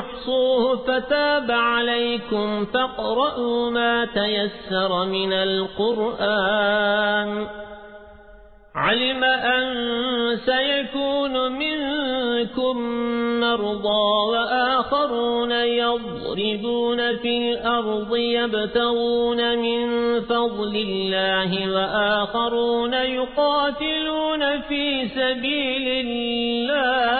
لن تحصوه فتاب عليكم فاقرأوا ما تيسر من القرآن. علم أن سيكون منكم مرضى وآخرون يضربون في الأرض يبتغون من فضل الله وآخرون يقاتلون في سبيل الله.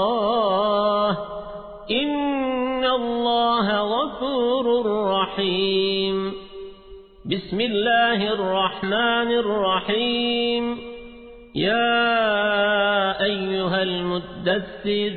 غفور رحيم بسم الله الرحمن الرحيم. يا أيها المدثر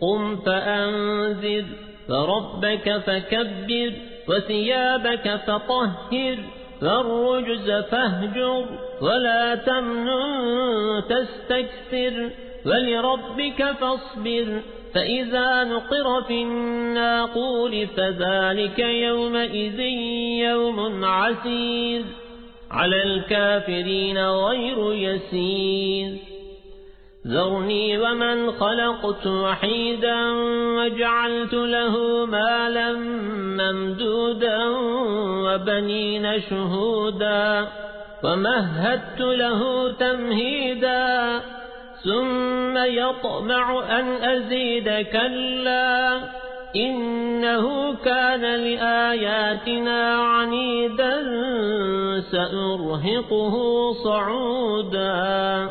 قم فأنذر فربك فكبر وثيابك فطهر فالرجز فاهجر ولا تمنن تستكثر. ولربك فاصبر فإذا نقر في الناقول فذلك يومئذ يوم عسير على الكافرين غير يسير ذرني ومن خلقت وحيدا وجعلت له مالا ممدودا وبنين شهودا ومهدت له تمهيدا ثم يطمع أن أزيد كلا إنه كان لآياتنا عنيدا سأرهقه صعودا